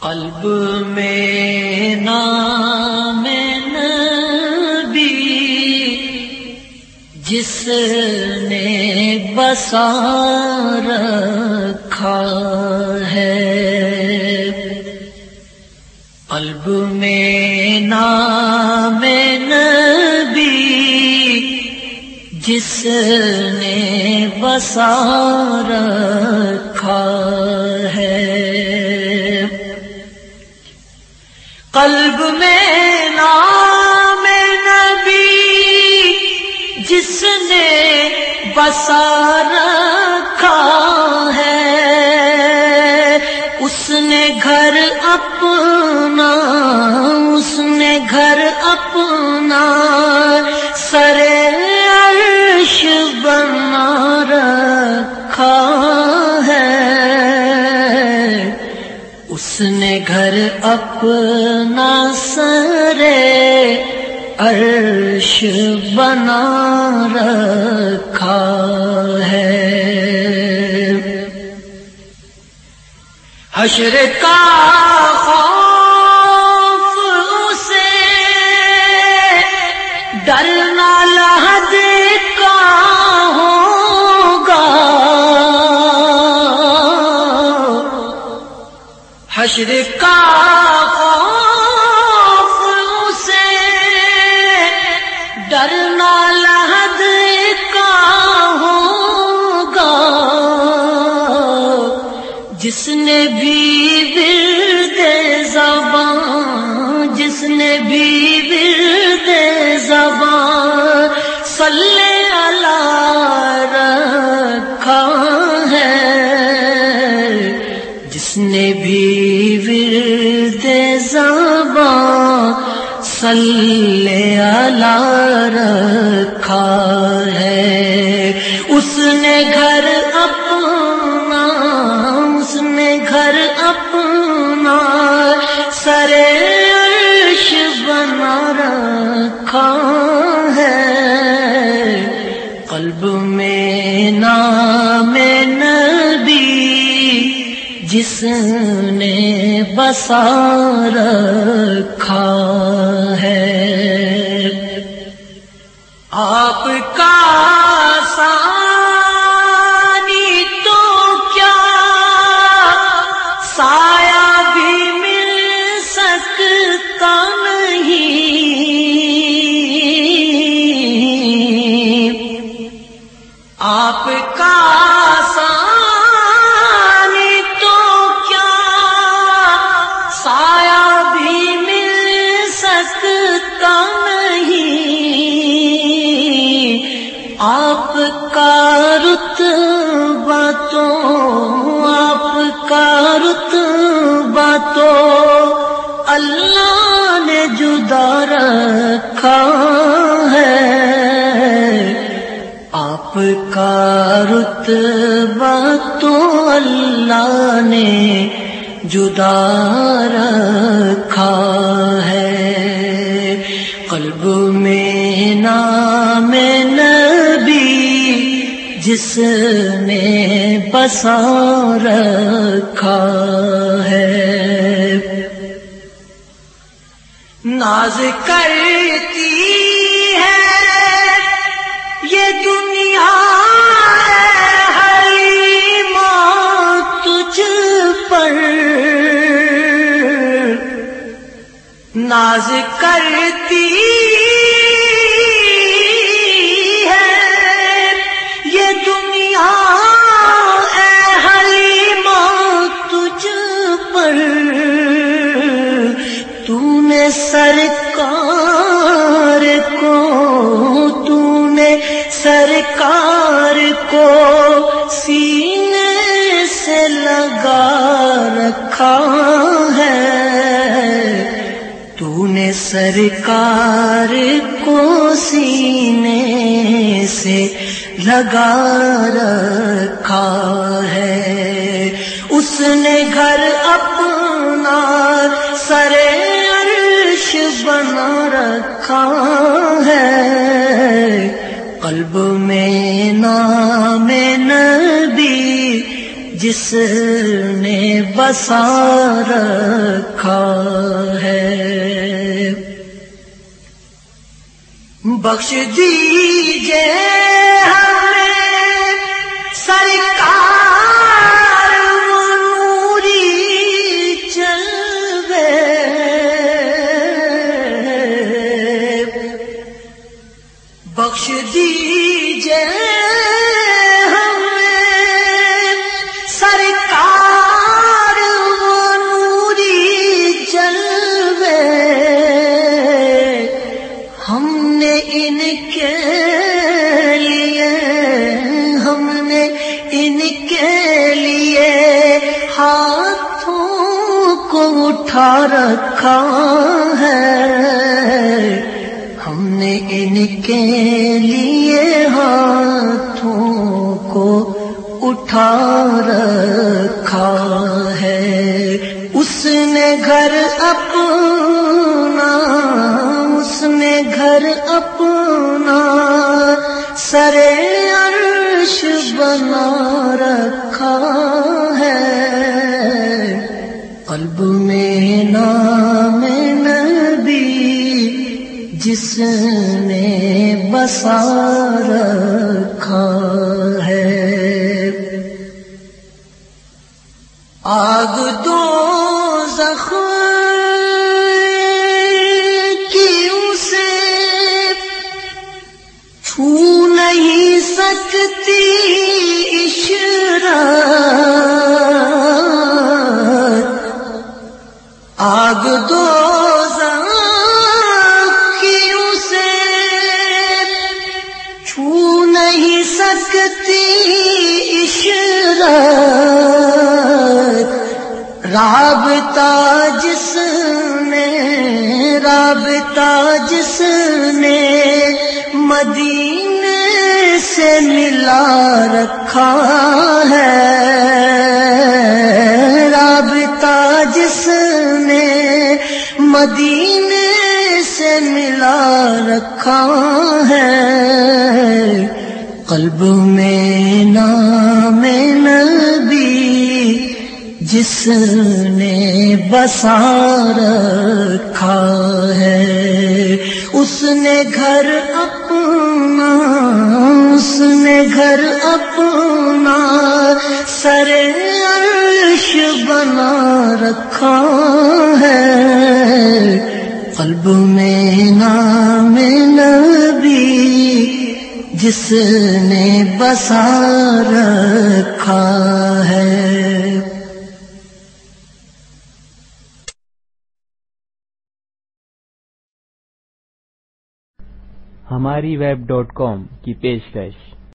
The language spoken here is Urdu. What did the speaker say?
قلب میں نام نبی، جس نے بسا رکھا ہے۔ قلب میں نام نبی، جس نے بسا رکھا ہے۔ قلب میں نام نبی، جس نے بسا رکھا ہے، اس نے گھر اپنا، اس نے گھر اپنا سر عرش بنا رکھا۔ اپنا سرے عرش بنا رکھا ہے۔ حشر کا خوف اسے ڈرنا لہد حشر کا جس نے بھی ورد زبان، جس نے بھی ورد زبان صلی اللہ رکھا ہے۔ جس نے بھی صلی اللہ رکھا ہے۔ اس نے گھر قلب میں نام نبی جس نے بسا رکھا آپ کا رت باتوں آپ کا رت باتوں اللہ نے جدا رکھا ہے۔ آپ کا رت باتوں اللہ نے جدا رکھا ہے۔ قلب میں نام جس نے بسا رکھا ہے۔ ناز کرتی ہے۔ یہ دنیا ہری ماں تجھ پر۔ ناز کرتی کو تو نے سرکار کو سینے سے لگا رکھا ہے۔ تو نے سرکار کو سینے سے لگا رکھا ہے۔ اس نے گھر اپنا سرے بنا رکھا قلب میں نام نبی جس نے بسا رکھا ہے۔ بخش دیجیے بخش دیجیے ہمیں۔ سرکار نوری جلوے۔ ہم نے ان کے لیے، ہم نے ان کے لیے ہاتھوں کو اٹھا رکھا ہے۔ ان کے لیے ہاتھوں کو اٹھا رکھا ہے۔ اس نے گھر اپنا، اس نے گھر اپنا سر عرش بنا رکھا ہے۔ قلب میں نام جس نے بسا رکھا ہے۔ آگ دو کی اسے چھو نہیں سکتی عشرت آگ دو سکتی عشرت رابطہ جس نے، رابطہ جس نے مدینے سے ملا رکھا ہے۔ رابطہ جس نے مدینے سے ملا رکھا ہے۔ قلب میں نام نبی، جس نے بسا رکھا ہے۔ اس نے گھر اپنا، اس نے گھر اپنا سر عرش بنا رکھا ہے۔ قلب میں نام جس نے بسا رکھا ہے۔ ہماری ویب ڈاٹ کام کی پیشکش۔